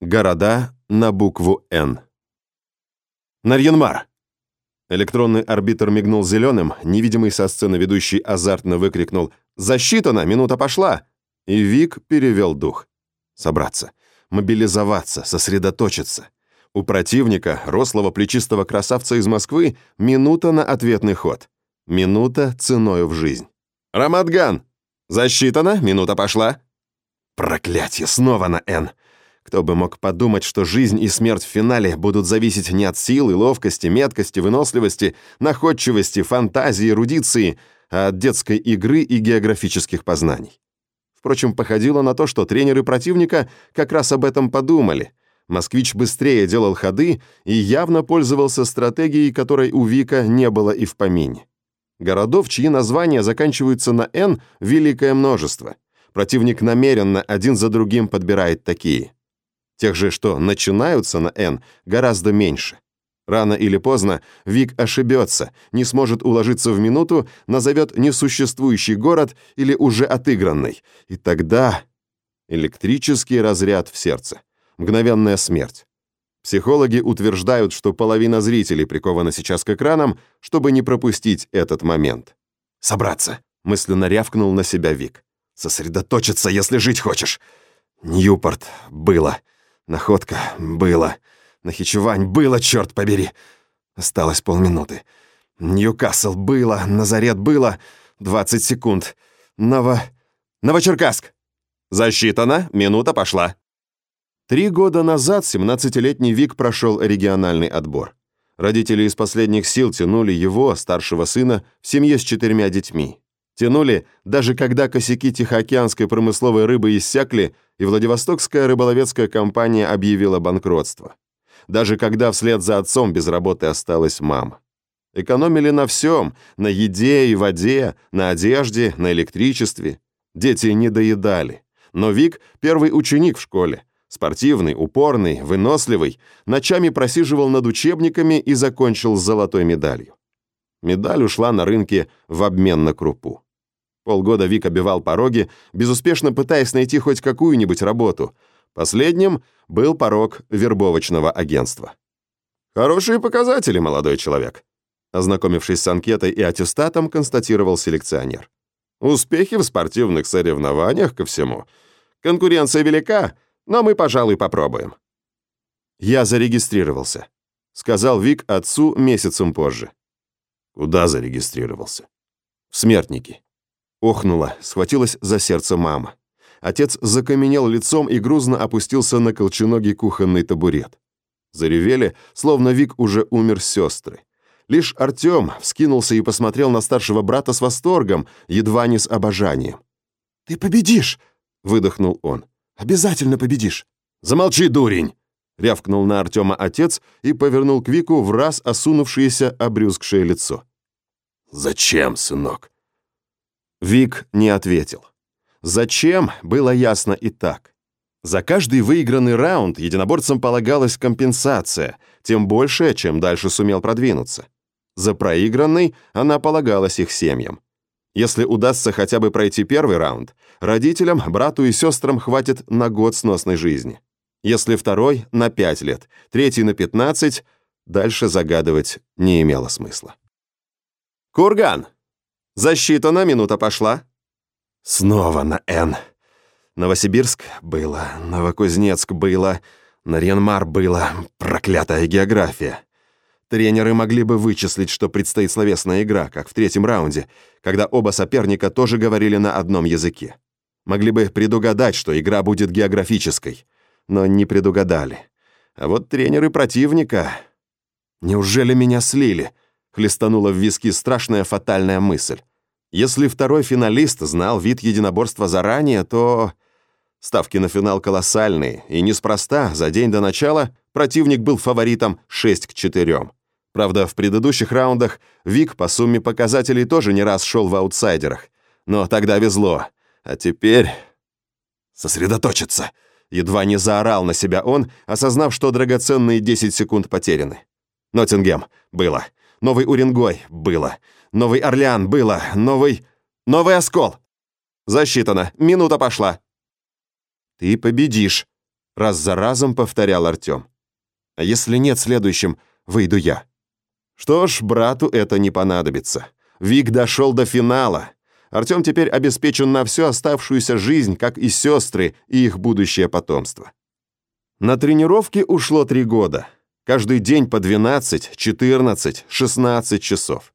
Города на букву «Н». Нарьянмар! Электронный арбитр мигнул зеленым, невидимый со сцены ведущий азартно выкрикнул «Засчитано! Минута пошла!» И Вик перевел дух. Собраться, мобилизоваться, сосредоточиться. У противника, рослого плечистого красавца из Москвы, минута на ответный ход. Минута ценою в жизнь. «Рамадган! Засчитано! Минута пошла!» Проклятье, снова на «Н». Кто бы мог подумать, что жизнь и смерть в финале будут зависеть не от силы, ловкости, меткости, выносливости, находчивости, фантазии, эрудиции, а от детской игры и географических познаний. Впрочем, походило на то, что тренеры противника как раз об этом подумали. Москвич быстрее делал ходы и явно пользовался стратегией, которой у Вика не было и в помине. Городов, чьи названия заканчиваются на «Н», великое множество. Противник намеренно один за другим подбирает такие. Тех же, что начинаются на «Н», гораздо меньше. Рано или поздно Вик ошибется, не сможет уложиться в минуту, назовет несуществующий город или уже отыгранный. И тогда электрический разряд в сердце. Мгновенная смерть. Психологи утверждают, что половина зрителей прикована сейчас к экранам, чтобы не пропустить этот момент. «Собраться!» — мысленно рявкнул на себя Вик. «Сосредоточиться, если жить хочешь!» «Ньюпорт было!» Находка было. Нахичевань было, черт побери. Осталось полминуты. Ньюкасл было, Назарет было. 20 секунд. Ново... Новочеркасск. Засчитано, минута пошла. Три года назад 17-летний Вик прошел региональный отбор. Родители из последних сил тянули его, старшего сына, в семье с четырьмя детьми. Тянули, даже когда косяки Тихоокеанской промысловой рыбы иссякли, и Владивостокская рыболовецкая компания объявила банкротство. Даже когда вслед за отцом без работы осталась мама. Экономили на всем, на еде и воде, на одежде, на электричестве. Дети не доедали. Но Вик – первый ученик в школе. Спортивный, упорный, выносливый, ночами просиживал над учебниками и закончил с золотой медалью. Медаль ушла на рынке в обмен на крупу. Полгода Вик обивал пороги, безуспешно пытаясь найти хоть какую-нибудь работу. Последним был порог вербовочного агентства. «Хорошие показатели, молодой человек», ознакомившись с анкетой и аттестатом, констатировал селекционер. «Успехи в спортивных соревнованиях ко всему. Конкуренция велика, но мы, пожалуй, попробуем». «Я зарегистрировался», — сказал Вик отцу месяцем позже. «Куда зарегистрировался?» «В смертники». Охнула, схватилась за сердце мама. Отец закаменел лицом и грузно опустился на колченогий кухонный табурет. Заревели, словно Вик уже умер сестры. Лишь Артем вскинулся и посмотрел на старшего брата с восторгом, едва не с обожанием. «Ты победишь!» — выдохнул он. «Обязательно победишь!» «Замолчи, дурень!» — рявкнул на Артема отец и повернул к Вику в раз осунувшееся обрюзгшее лицо. «Зачем, сынок?» Вик не ответил. Зачем, было ясно и так. За каждый выигранный раунд единоборцам полагалась компенсация, тем больше, чем дальше сумел продвинуться. За проигранный она полагалась их семьям. Если удастся хотя бы пройти первый раунд, родителям, брату и сестрам хватит на год сносной жизни. Если второй — на пять лет, третий — на пятнадцать, дальше загадывать не имело смысла. «Курган!» Засчитана, минута пошла. Снова на «Н». Новосибирск было, Новокузнецк было, Нарьянмар было, проклятая география. Тренеры могли бы вычислить, что предстоит словесная игра, как в третьем раунде, когда оба соперника тоже говорили на одном языке. Могли бы предугадать, что игра будет географической, но не предугадали. А вот тренеры противника... Неужели меня слили? хлестанула в виски страшная фатальная мысль. Если второй финалист знал вид единоборства заранее, то... Ставки на финал колоссальные, и неспроста, за день до начала противник был фаворитом 6 к 4. Правда, в предыдущих раундах Вик по сумме показателей тоже не раз шел в аутсайдерах. Но тогда везло. А теперь... Сосредоточиться. Едва не заорал на себя он, осознав, что драгоценные 10 секунд потеряны. Ноттингем. Было. Новый Уренгой было. Новый Орлеан было. Новый... Новый Оскол. Засчитано. Минута пошла. Ты победишь, раз за разом повторял Артем. А если нет следующим, выйду я. Что ж, брату это не понадобится. Вик дошел до финала. Артем теперь обеспечен на всю оставшуюся жизнь, как и сестры, и их будущее потомство. На тренировки ушло три года. Каждый день по 12, 14, 16 часов.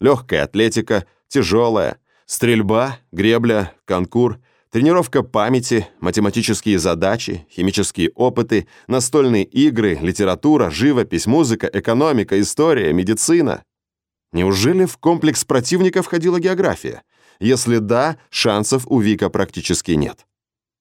Легкая атлетика, тяжелая, стрельба, гребля, конкур, тренировка памяти, математические задачи, химические опыты, настольные игры, литература, живопись, музыка, экономика, история, медицина. Неужели в комплекс противника входила география? Если да, шансов у Вика практически нет.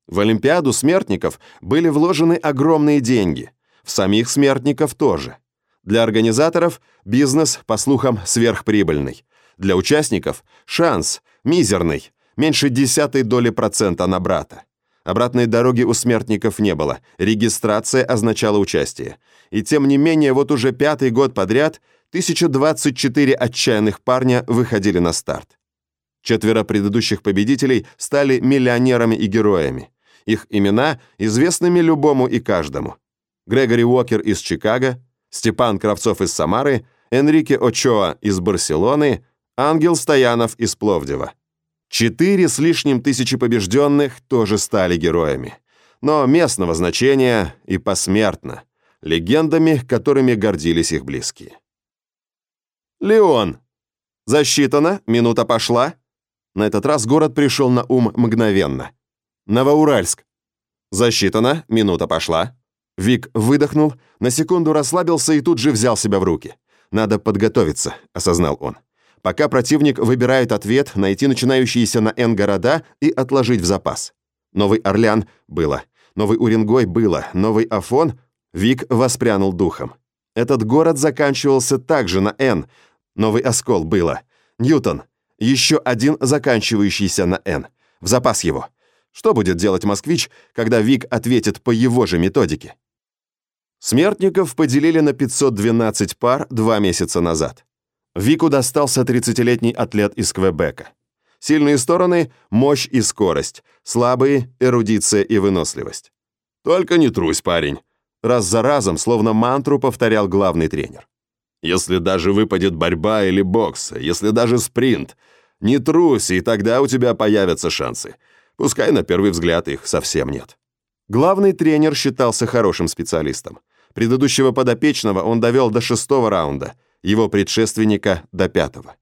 В Олимпиаду смертников были вложены огромные деньги. В самих смертников тоже. Для организаторов бизнес, по слухам, сверхприбыльный. Для участников шанс мизерный, меньше десятой доли процента на брата. Обратной дороги у смертников не было, регистрация означала участие. И тем не менее, вот уже пятый год подряд 1024 отчаянных парня выходили на старт. Четверо предыдущих победителей стали миллионерами и героями. Их имена известными любому и каждому. Грегори Уокер из Чикаго, Степан Кравцов из Самары, Энрике Очоа из Барселоны, Ангел Стоянов из Пловдива. Четыре с лишним тысячи побежденных тоже стали героями. Но местного значения и посмертно. Легендами, которыми гордились их близкие. «Леон! Засчитано, минута пошла!» На этот раз город пришел на ум мгновенно. «Новоуральск! Засчитано, минута пошла!» Вик выдохнул, на секунду расслабился и тут же взял себя в руки. «Надо подготовиться», — осознал он. «Пока противник выбирает ответ, найти начинающиеся на «Н» города и отложить в запас». Новый Орлеан было, Новый Уренгой было, Новый Афон Вик воспрянул духом. Этот город заканчивался также на «Н», Новый Оскол было, Ньютон, еще один заканчивающийся на «Н». В запас его. Что будет делать москвич, когда Вик ответит по его же методике? Смертников поделили на 512 пар два месяца назад. Вику достался 30-летний атлет из Квебека. Сильные стороны – мощь и скорость, слабые – эрудиция и выносливость. «Только не трусь, парень», – раз за разом, словно мантру повторял главный тренер. «Если даже выпадет борьба или бокс, если даже спринт, не трусь, и тогда у тебя появятся шансы. Пускай на первый взгляд их совсем нет». Главный тренер считался хорошим специалистом. Предыдущего подопечного он довел до шестого раунда, его предшественника – до пятого.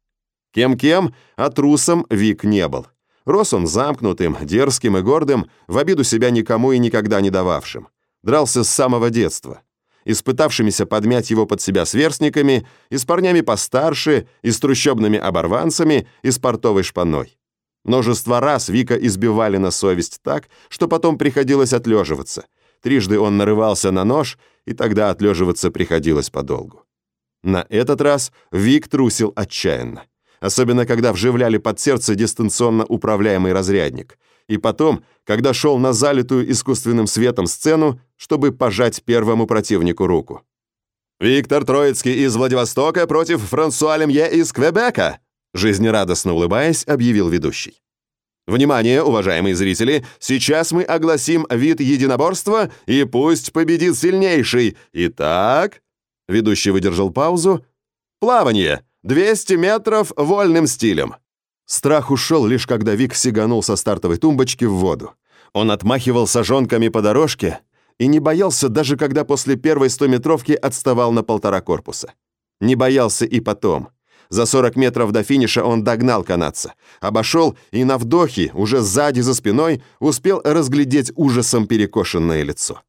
Кем-кем, а трусом Вик не был. Рос он замкнутым, дерзким и гордым, в обиду себя никому и никогда не дававшим. Дрался с самого детства. Испытавшимися подмять его под себя сверстниками, и с парнями постарше, и с трущобными оборванцами, и с портовой шпаной. Множество раз Вика избивали на совесть так, что потом приходилось отлеживаться. Трижды он нарывался на нож – и тогда отлеживаться приходилось подолгу. На этот раз Вик трусил отчаянно, особенно когда вживляли под сердце дистанционно управляемый разрядник, и потом, когда шел на залитую искусственным светом сцену, чтобы пожать первому противнику руку. «Виктор Троицкий из Владивостока против Франсуа Лемье из Квебека!» жизнерадостно улыбаясь, объявил ведущий. Внимание, уважаемые зрители, сейчас мы огласим вид единоборства, и пусть победит сильнейший. Итак, ведущий выдержал паузу. Плавание. 200 метров вольным стилем. Страх ушел лишь когда Вик сиганул со стартовой тумбочки в воду. Он отмахивал сажонками по дорожке и не боялся даже когда после первой стометровки отставал на полтора корпуса. Не боялся и потом. За 40 метров до финиша он догнал канадца, обошел и на вдохе, уже сзади за спиной, успел разглядеть ужасом перекошенное лицо.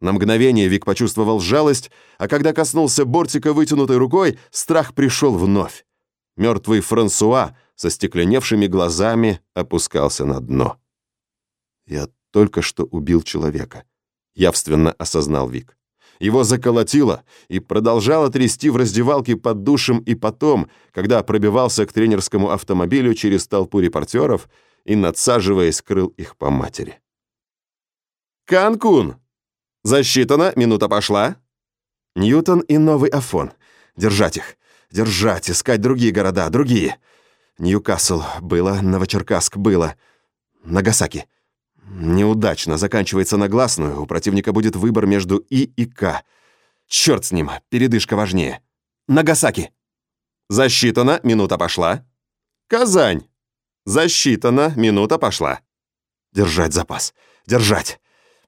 На мгновение Вик почувствовал жалость, а когда коснулся бортика вытянутой рукой, страх пришел вновь. Мертвый Франсуа со стекленевшими глазами опускался на дно. «Я только что убил человека», — явственно осознал Вик. Его заколотило и продолжало трясти в раздевалке под душем и потом, когда пробивался к тренерскому автомобилю через толпу репортеров и, надсаживаясь, крыл их по матери. «Канкун! Засчитано, минута пошла!» Ньютон и Новый Афон. Держать их. Держать, искать другие города, другие. Ньюкасл было, Новочеркасск было. Нагасаки. Неудачно, заканчивается на гласную. У противника будет выбор между И и К. Черт с ним, передышка важнее. Нагасаки. Засчитано, минута пошла. Казань. Засчитано, минута пошла. Держать запас. Держать.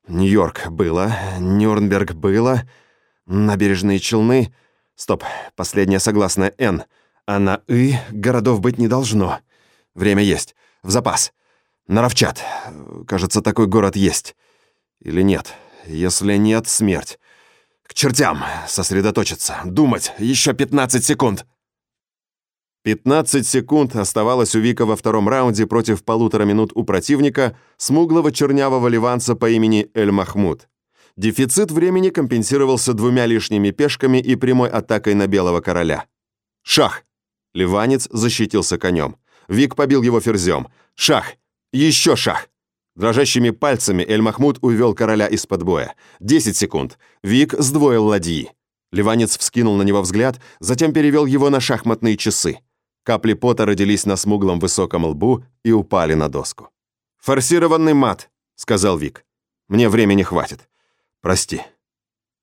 Нью-Йорк было, Нюрнберг было, набережные Челны. Стоп, последняя согласная «Н». А на «И» городов быть не должно. Время есть. В запас. Наровчат. Кажется, такой город есть. Или нет? Если нет, смерть. К чертям. Сосредоточиться. Думать. Еще 15 секунд. 15 секунд оставалось у Вика во втором раунде против полутора минут у противника, смуглого чернявого ливанца по имени Эль-Махмуд. Дефицит времени компенсировался двумя лишними пешками и прямой атакой на белого короля. Шах! Ливанец защитился конем. Вик побил его ферзем. Шах! Еще шах! Дрожащими пальцами Эль-Махмуд увел короля из-под боя. 10 секунд. Вик сдвоил ладьи. Ливанец вскинул на него взгляд, затем перевел его на шахматные часы. Капли пота родились на смуглом высоком лбу и упали на доску. «Форсированный мат», — сказал Вик. «Мне времени хватит. Прости».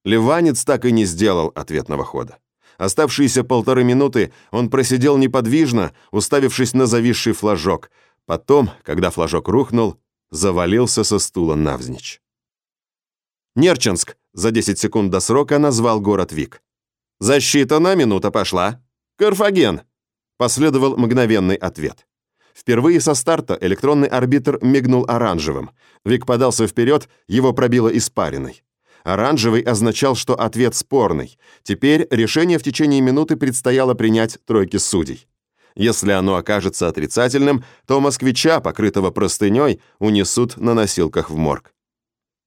Ливанец так и не сделал ответного хода. Оставшиеся полторы минуты он просидел неподвижно, уставившись на зависший флажок. Потом, когда флажок рухнул, завалился со стула навзничь. Нерчинск за 10 секунд до срока назвал город Вик. «Засчитана, минута пошла. Карфаген!» Последовал мгновенный ответ. Впервые со старта электронный арбитр мигнул оранжевым. Вик подался вперед, его пробило испариной. Оранжевый означал, что ответ спорный. Теперь решение в течение минуты предстояло принять тройке судей. Если оно окажется отрицательным, то москвича, покрытого простыней, унесут на носилках в морг.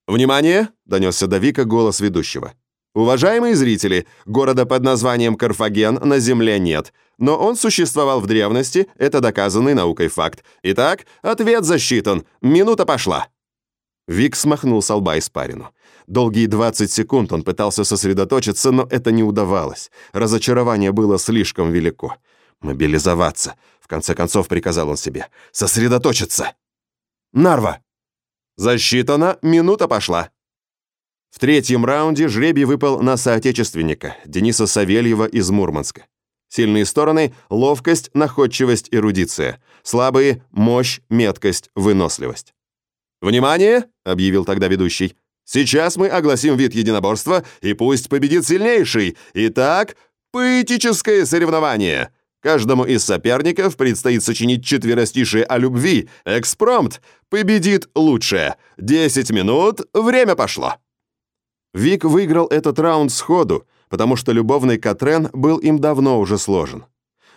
«Внимание!» — донесся до Вика голос ведущего. Уважаемые зрители, города под названием Карфаген на Земле нет, но он существовал в древности, это доказанный наукой факт. Итак, ответ засчитан. Минута пошла. Вик смахнул с лба испарину. Долгие 20 секунд он пытался сосредоточиться, но это не удавалось. Разочарование было слишком велико. «Мобилизоваться», — в конце концов приказал он себе. «Сосредоточиться!» «Нарва!» «Засчитано, минута пошла!» В третьем раунде жребий выпал на соотечественника Дениса Савельева из Мурманска. Сильные стороны – ловкость, находчивость, эрудиция. Слабые – мощь, меткость, выносливость. «Внимание!» – объявил тогда ведущий. «Сейчас мы огласим вид единоборства, и пусть победит сильнейший. Итак, поэтическое соревнование. Каждому из соперников предстоит сочинить четверостишие о любви. Экспромт. Победит лучшее. Десять минут. Время пошло». Вик выиграл этот раунд сходу, потому что любовный Катрен был им давно уже сложен.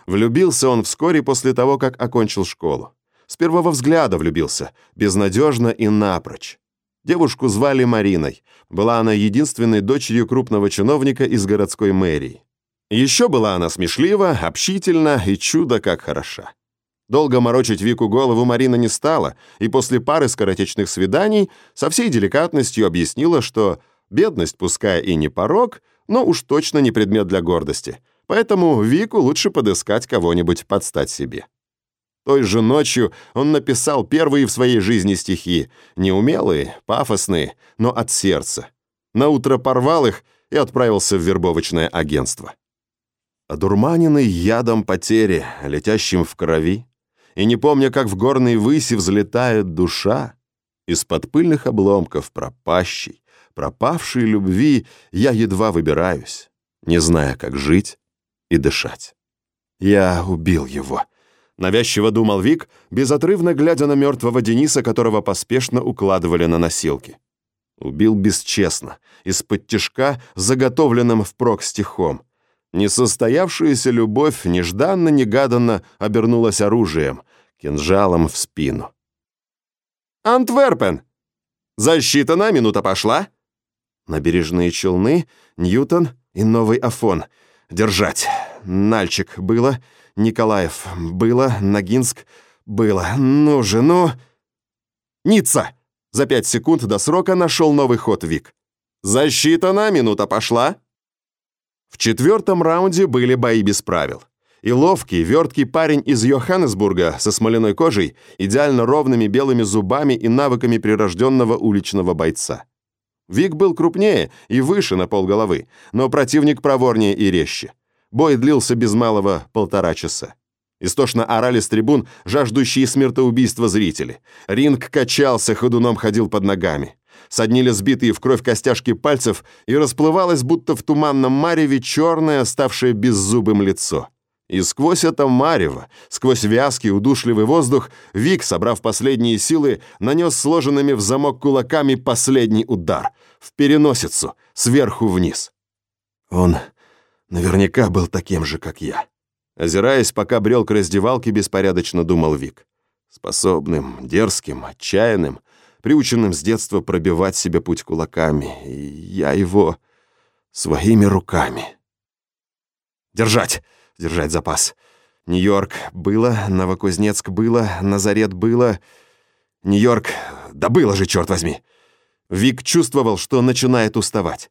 Влюбился он вскоре после того, как окончил школу. С первого взгляда влюбился, безнадежно и напрочь. Девушку звали Мариной. Была она единственной дочерью крупного чиновника из городской мэрии. Еще была она смешлива, общительна и чудо как хороша. Долго морочить Вику голову Марина не стала, и после пары скоротечных свиданий со всей деликатностью объяснила, что Бедность, пускай и не порог, но уж точно не предмет для гордости. Поэтому Вику лучше подыскать кого-нибудь подстать себе. Той же ночью он написал первые в своей жизни стихи, неумелые, пафосные, но от сердца. Наутро порвал их и отправился в вербовочное агентство. Одурманенный ядом потери, летящим в крови, и не помня, как в горной выси взлетает душа, из-под пыльных обломков пропащий, пропавшей любви я едва выбираюсь, не зная, как жить и дышать. Я убил его. Навязчиво думал Вик, безотрывно глядя на мертвого Дениса, которого поспешно укладывали на носилки. Убил бесчестно, из-под тишка, заготовленным впрок стихом. Несостоявшаяся любовь нежданно-негаданно обернулась оружием, кинжалом в спину. «Антверпен! Засчитана, минута пошла!» Набережные Челны, Ньютон и Новый Афон. Держать. Нальчик было, Николаев было, Ногинск было. Ну же, ну... Ницца! За пять секунд до срока нашел новый ход Вик. Засчитана, минута пошла. В четвертом раунде были бои без правил. И ловкий, верткий парень из Йоханнесбурга со смоляной кожей, идеально ровными белыми зубами и навыками прирожденного уличного бойца. Вик был крупнее и выше на полголовы, но противник проворнее и резче. Бой длился без малого полтора часа. Истошно орали с трибун жаждущие смертоубийства зрители. Ринг качался, ходуном ходил под ногами. Соднили сбитые в кровь костяшки пальцев, и расплывалось, будто в туманном мареве, черное, ставшее беззубым лицо. И сквозь это марево, сквозь вязкий, удушливый воздух, Вик, собрав последние силы, нанес сложенными в замок кулаками последний удар. В переносицу, сверху вниз. Он наверняка был таким же, как я. Озираясь, пока брел к раздевалке, беспорядочно думал Вик. Способным, дерзким, отчаянным, приученным с детства пробивать себе путь кулаками. И я его своими руками. Держать! Держать запас. Нью-Йорк было, Новокузнецк было, Назарет было. Нью-Йорк... Да было же, черт возьми! Вик чувствовал, что начинает уставать.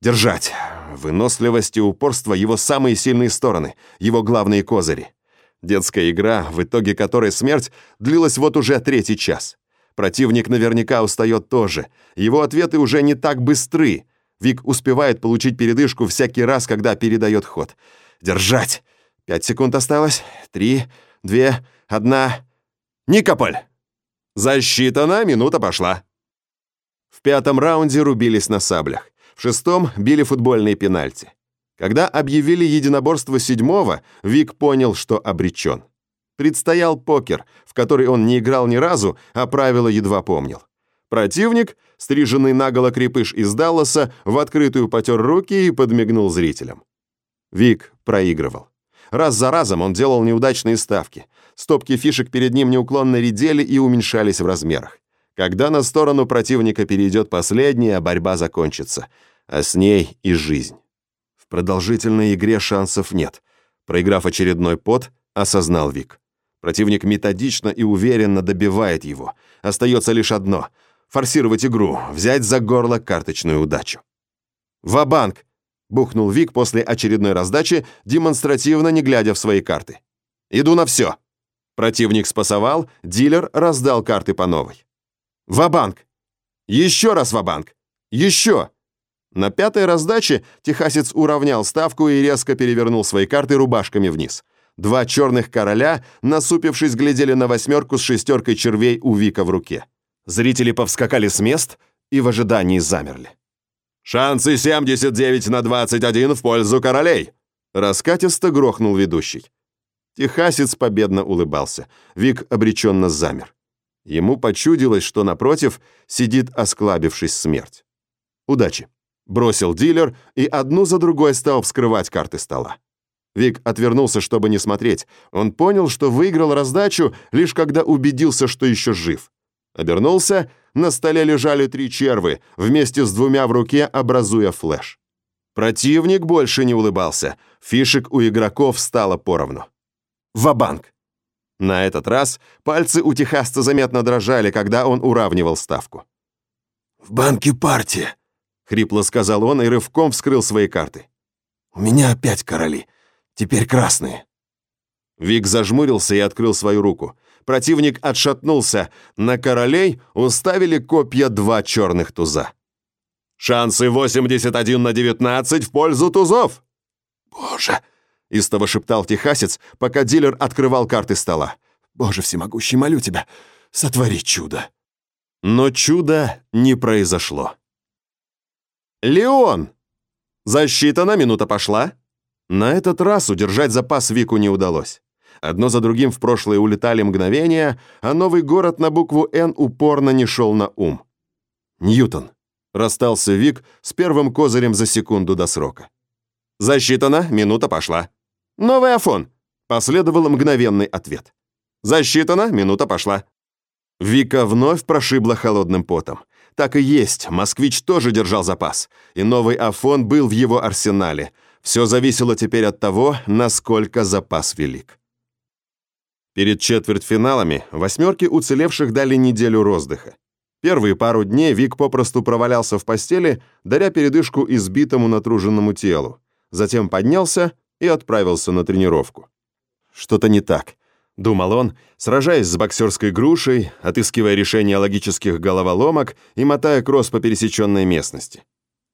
Держать. Выносливость и упорство — его самые сильные стороны, его главные козыри. Детская игра, в итоге которой смерть, длилась вот уже третий час. Противник наверняка устает тоже. Его ответы уже не так быстры. Вик успевает получить передышку всякий раз, когда передает ход. Держать! Пять секунд осталось. Три, две, одна... Никополь! Засчитана, минута пошла. В пятом раунде рубились на саблях. В шестом били футбольные пенальти. Когда объявили единоборство седьмого, Вик понял, что обречен. Предстоял покер, в который он не играл ни разу, а правила едва помнил. Противник, стриженный наголо крепыш из Далласа, в открытую потер руки и подмигнул зрителям. Вик проигрывал. Раз за разом он делал неудачные ставки. Стопки фишек перед ним неуклонно редели и уменьшались в размерах. Когда на сторону противника перейдет последняя, борьба закончится, а с ней и жизнь. В продолжительной игре шансов нет. Проиграв очередной пот, осознал Вик. Противник методично и уверенно добивает его. Остается лишь одно — форсировать игру, взять за горло карточную удачу. «Ва-банк!» — бухнул Вик после очередной раздачи, демонстративно не глядя в свои карты. «Иду на все!» Противник спасовал, дилер раздал карты по новой. Ва-банк! Еще раз ва-банк! Еще!» На пятой раздаче техасец уравнял ставку и резко перевернул свои карты рубашками вниз. Два черных короля, насупившись, глядели на восьмерку с шестеркой червей у Вика в руке. Зрители повскакали с мест и в ожидании замерли. «Шансы 79 на 21 в пользу королей!» Раскатисто грохнул ведущий. Техасец победно улыбался. Вик обреченно замер. Ему почудилось, что напротив сидит осклабившись смерть. «Удачи!» — бросил дилер и одну за другой стал вскрывать карты стола. Вик отвернулся, чтобы не смотреть. Он понял, что выиграл раздачу, лишь когда убедился, что еще жив. Обернулся, на столе лежали три червы, вместе с двумя в руке образуя флеш. Противник больше не улыбался. Фишек у игроков стало поровну. Ва-банк! На этот раз пальцы у техасца заметно дрожали, когда он уравнивал ставку. «В банке партия», — хрипло сказал он и рывком вскрыл свои карты. «У меня опять короли, теперь красные». Вик зажмурился и открыл свою руку. Противник отшатнулся. На королей уставили копья два черных туза. «Шансы 81 на 19 в пользу тузов!» «Боже!» — истово шептал техасец, пока дилер открывал карты стола. «Боже всемогущий, молю тебя, сотвори чудо!» Но чудо не произошло. «Леон!» «Засчитана, минута пошла!» На этот раз удержать запас Вику не удалось. Одно за другим в прошлое улетали мгновения, а новый город на букву «Н» упорно не шел на ум. «Ньютон!» — расстался Вик с первым козырем за секунду до срока. «Засчитана, минута пошла!» «Новый Афон!» — последовал мгновенный ответ. «Засчитано, минута пошла». Вика вновь прошибла холодным потом. Так и есть, москвич тоже держал запас, и новый Афон был в его арсенале. Все зависело теперь от того, насколько запас велик. Перед четвертьфиналами восьмерки уцелевших дали неделю роздыха. Первые пару дней Вик попросту провалялся в постели, даря передышку избитому натруженному телу. Затем поднялся и отправился на тренировку. Что-то не так, думал он, сражаясь с боксерской грушей, отыскивая решение логических головоломок и мотая кросс по пересеченной местности.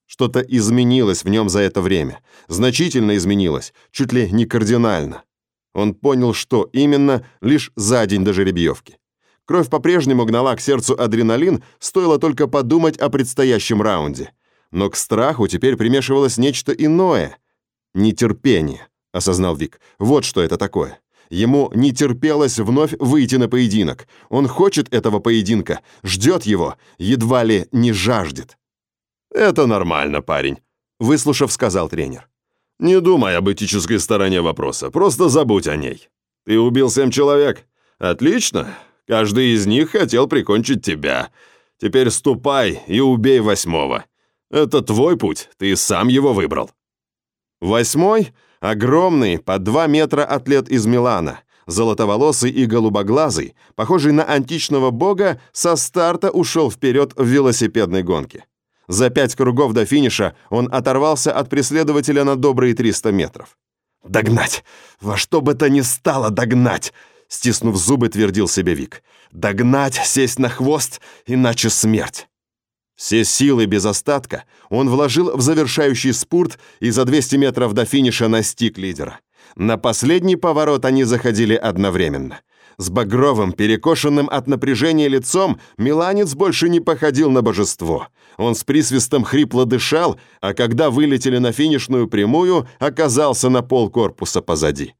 Что-то изменилось в нем за это время, значительно изменилось, чуть ли не кардинально. Он понял, что именно, лишь за день до жеребьевки. Кровь по-прежнему гнала к сердцу адреналин, стоило только подумать о предстоящем раунде. Но к страху теперь примешивалось нечто иное. Нетерпение, осознал Вик. Вот что это такое. Ему не терпелось вновь выйти на поединок. Он хочет этого поединка, ждет его, едва ли не жаждет. «Это нормально, парень», — выслушав, сказал тренер. «Не думай об этической стороне вопроса, просто забудь о ней. Ты убил семь человек. Отлично. Каждый из них хотел прикончить тебя. Теперь ступай и убей восьмого. Это твой путь, ты сам его выбрал». Восьмой — огромный, по два метра атлет из Милана, золотоволосый и голубоглазый, похожий на античного бога, со старта ушел вперед в велосипедной гонке. За пять кругов до финиша он оторвался от преследователя на добрые 300 метров. «Догнать! Во что бы то ни стало догнать!» Стиснув зубы, твердил себе Вик. «Догнать, сесть на хвост, иначе смерть!» Все силы без остатка он вложил в завершающий спурт и за 200 метров до финиша настиг лидера. На последний поворот они заходили одновременно. С багровым, перекошенным от напряжения лицом Миланец больше не походил на божество. Он с присвистом хрипло дышал, а когда вылетели на финишную прямую, оказался на пол корпуса позади.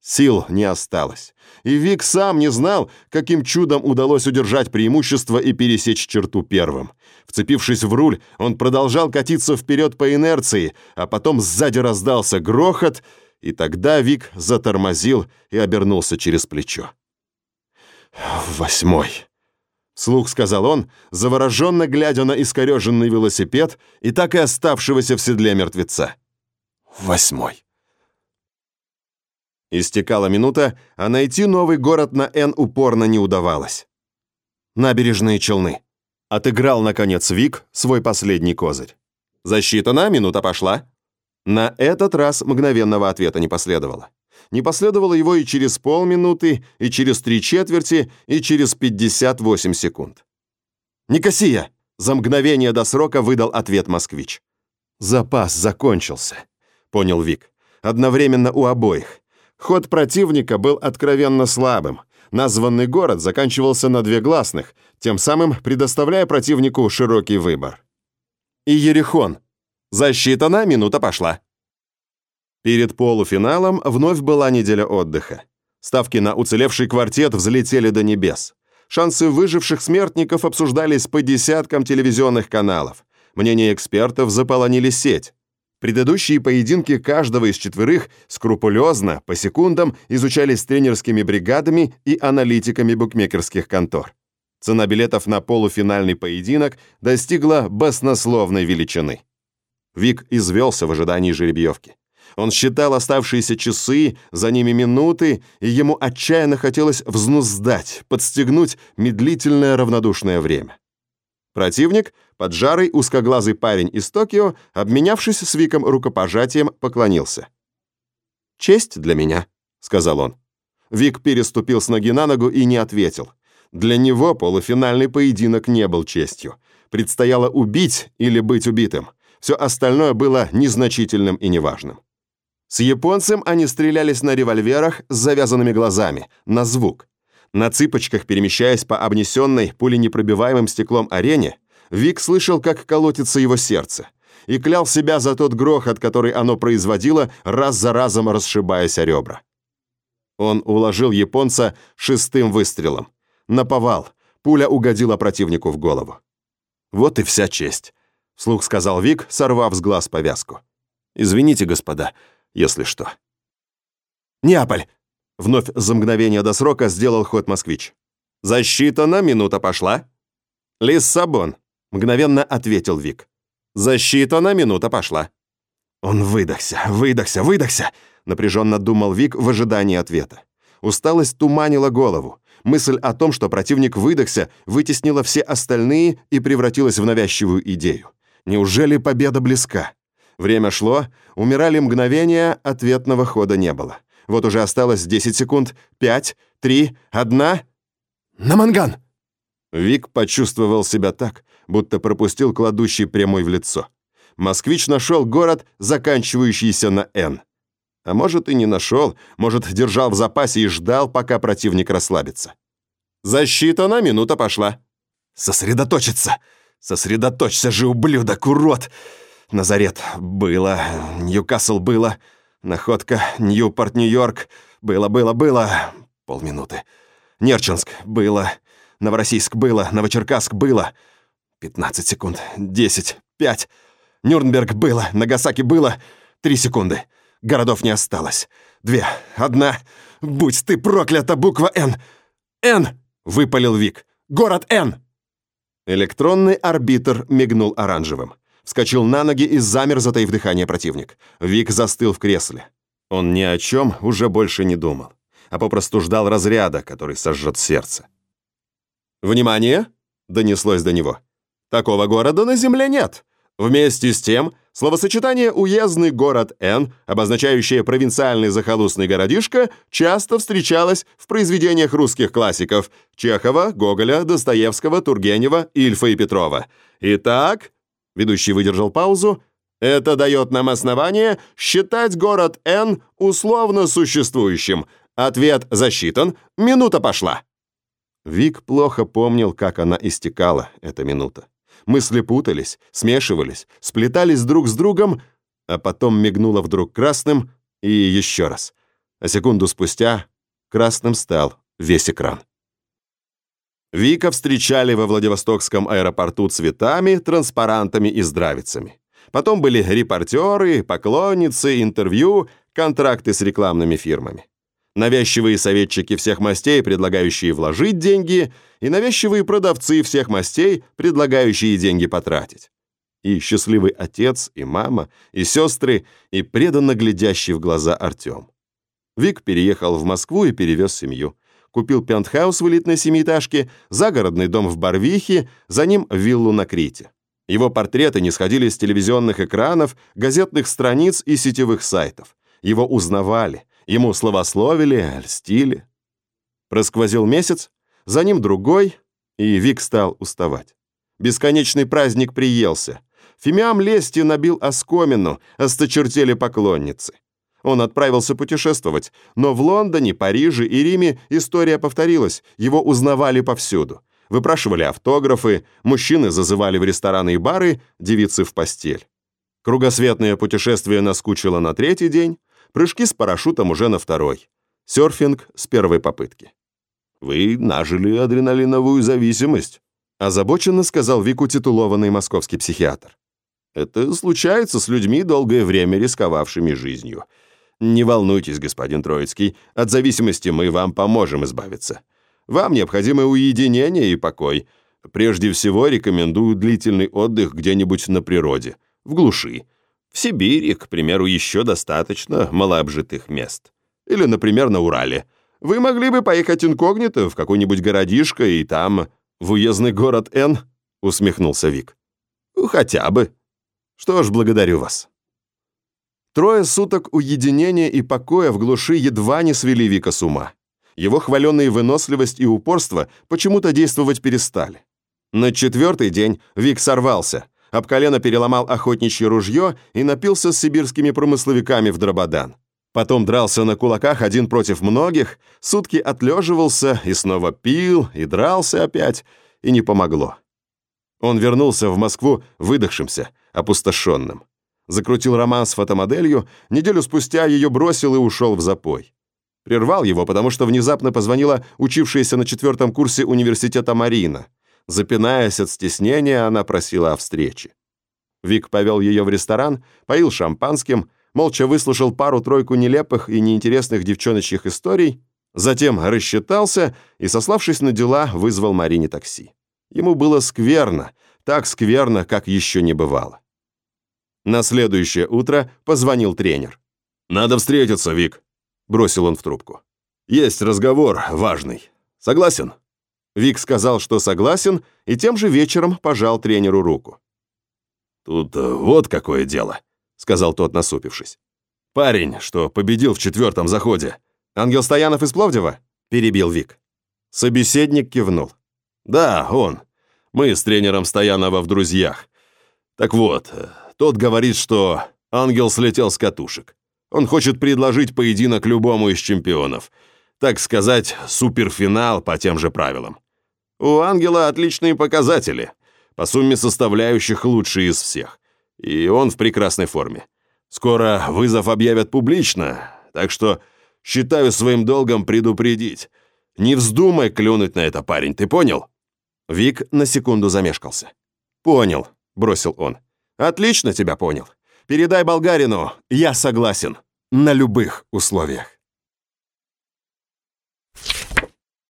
Сил не осталось. И Вик сам не знал, каким чудом удалось удержать преимущество и пересечь черту первым. Вцепившись в руль, он продолжал катиться вперед по инерции, а потом сзади раздался грохот, и тогда Вик затормозил и обернулся через плечо. «Восьмой», — слух сказал он, завороженно глядя на искореженный велосипед и так и оставшегося в седле мертвеца. «Восьмой». Истекала минута, а найти новый город на «Н» упорно не удавалось. Набережные Челны. Отыграл, наконец, Вик свой последний козырь. «Засчитана, минута пошла». На этот раз мгновенного ответа не последовало не последовало его и через полминуты, и через три четверти, и через 58 секунд. «Никосия!» — за мгновение до срока выдал ответ москвич. «Запас закончился», — понял Вик. «Одновременно у обоих. Ход противника был откровенно слабым. Названный город заканчивался на две гласных, тем самым предоставляя противнику широкий выбор. И Ерехон. Засчитана, минута пошла. Перед полуфиналом вновь была неделя отдыха. Ставки на уцелевший квартет взлетели до небес. Шансы выживших смертников обсуждались по десяткам телевизионных каналов. Мнения экспертов заполонили сеть. Предыдущие поединки каждого из четверых скрупулезно, по секундам, изучались тренерскими бригадами и аналитиками букмекерских контор. Цена билетов на полуфинальный поединок достигла баснословной величины. Вик извелся в ожидании жеребьевки. Он считал оставшиеся часы, за ними минуты, и ему отчаянно хотелось взнуздать, подстегнуть медлительное равнодушное время. Противник, поджарый узкоглазый парень из Токио, обменявшись с Виком рукопожатием, поклонился. «Честь для меня», — сказал он. Вик переступил с ноги на ногу и не ответил. Для него полуфинальный поединок не был честью. Предстояло убить или быть убитым. Все остальное было незначительным и неважным. С японцем они стрелялись на револьверах с завязанными глазами, на звук. На цыпочках, перемещаясь по обнесенной пуленепробиваемым стеклом арене, Вик слышал, как колотится его сердце, и клял себя за тот грохот, который оно производило, раз за разом расшибаясь о ребра. Он уложил японца шестым выстрелом. Наповал. Пуля угодила противнику в голову. «Вот и вся честь», — вслух сказал Вик, сорвав с глаз повязку. «Извините, господа, если что. «Неаполь!» — вновь за мгновение до срока сделал ход москвич. «Засчитана, минута пошла». «Лиссабон», — мгновенно ответил Вик. «Засчитана, минута пошла». Он выдохся, выдохся, выдохся, напряженно думал Вик в ожидании ответа. Усталость туманила голову. Мысль о том, что противник выдохся, вытеснила все остальные и превратилась в навязчивую идею. Неужели победа близка? Время шло, умирали мгновения, ответного хода не было. Вот уже осталось 10 секунд. 5, 3, 1. «На манган!» Вик почувствовал себя так, будто пропустил кладущий прямой в лицо. Москвич нашел город, заканчивающийся на «Н». А может, и не нашел, может, держал в запасе и ждал, пока противник расслабится. Засчитана, минута пошла. «Сосредоточиться! Сосредоточься же, ублюдок, урод!» Назарет было, Ньюкасл было, Находка, Ньюпорт, Нью-Йорк, было, было, было. Полминуты. Нерчинск было, Новороссийск было, Новочеркасск было. 15 секунд, 10, 5. Нюрнберг было, Нагасаки было. 3 секунды. Городов не осталось. Две, одна. Будь ты проклята, буква «Н». «Н», — выпалил Вик. «Город Н». Электронный арбитр мигнул оранжевым. Вскочил на ноги и замер, затаив дыхание противник. Вик застыл в кресле. Он ни о чем уже больше не думал, а попросту ждал разряда, который сожжет сердце. «Внимание!» — донеслось до него. «Такого города на Земле нет. Вместе с тем, словосочетание «уездный город Н», обозначающее провинциальный захолустный городишко, часто встречалось в произведениях русских классиков Чехова, Гоголя, Достоевского, Тургенева, Ильфа и Петрова. Итак, ведущий выдержал паузу, это дает нам основание считать город Н условно существующим. Ответ засчитан, минута пошла. Вик плохо помнил, как она истекала, эта минута. Мысли путались, смешивались, сплетались друг с другом, а потом мигнуло вдруг красным и еще раз. А секунду спустя красным стал весь экран. Вика встречали во Владивостокском аэропорту цветами, транспарантами и здравицами. Потом были репортеры, поклонницы, интервью, контракты с рекламными фирмами навязчивые советчики всех мастей, предлагающие вложить деньги, и навязчивые продавцы всех мастей, предлагающие деньги потратить. И счастливый отец, и мама, и сестры, и преданно глядящий в глаза Артем. Вик переехал в Москву и перевез семью. Купил пентхаус в элитной семиэтажке, загородный дом в Барвихе, за ним виллу на Крите. Его портреты не сходили с телевизионных экранов, газетных страниц и сетевых сайтов. Его узнавали, Ему словословили, льстили. Просквозил месяц, за ним другой, и Вик стал уставать. Бесконечный праздник приелся. Фимиам лести набил оскомину, осточертели поклонницы. Он отправился путешествовать, но в Лондоне, Париже и Риме история повторилась, его узнавали повсюду. Выпрашивали автографы, мужчины зазывали в рестораны и бары, девицы в постель. Кругосветное путешествие наскучило на третий день, прыжки с парашютом уже на второй, серфинг с первой попытки. «Вы нажили адреналиновую зависимость», озабоченно сказал Вику титулованный московский психиатр. «Это случается с людьми, долгое время рисковавшими жизнью. Не волнуйтесь, господин Троицкий, от зависимости мы вам поможем избавиться. Вам необходимо уединение и покой. Прежде всего рекомендую длительный отдых где-нибудь на природе, в глуши. В Сибири, к примеру, еще достаточно малообжитых мест. Или, например, на Урале. Вы могли бы поехать инкогнито в какой-нибудь городишко и там, в уездный город Н, усмехнулся Вик. Хотя бы. Что ж, благодарю вас. Трое суток уединения и покоя в глуши едва не свели Вика с ума. Его хваленные выносливость и упорство почему-то действовать перестали. На четвертый день Вик сорвался — об колено переломал охотничье ружье и напился с сибирскими промысловиками в дрободан. Потом дрался на кулаках один против многих, сутки отлеживался и снова пил, и дрался опять, и не помогло. Он вернулся в Москву выдохшимся, опустошенным. Закрутил роман с фотомоделью, неделю спустя ее бросил и ушел в запой. Прервал его, потому что внезапно позвонила учившаяся на четвертом курсе университета Марина — Запинаясь от стеснения, она просила о встрече. Вик повел ее в ресторан, поил шампанским, молча выслушал пару-тройку нелепых и неинтересных девчоночьих историй, затем рассчитался и, сославшись на дела, вызвал Марине такси. Ему было скверно, так скверно, как еще не бывало. На следующее утро позвонил тренер. «Надо встретиться, Вик», — бросил он в трубку. «Есть разговор важный. Согласен?» Вик сказал, что согласен, и тем же вечером пожал тренеру руку. «Тут э, вот какое дело», — сказал тот, насупившись. Парень, что победил в четвертом заходе. Ангел Стоянов из Пловдива? Перебил Вик. Собеседник кивнул. Да, он. Мы с тренером Стоянова в друзьях. Так вот, тот говорит, что ангел слетел с катушек. Он хочет предложить поединок любому из чемпионов. Так сказать, суперфинал по тем же правилам. У ангела отличные показатели. По сумме составляющих лучший из всех. И он в прекрасной форме. Скоро вызов объявят публично, так что считаю своим долгом предупредить. Не вздумай клюнуть на это, парень, ты понял?» Вик на секунду замешкался. «Понял», — бросил он. «Отлично тебя понял. Передай болгарину, я согласен. На любых условиях».